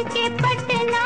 के पटना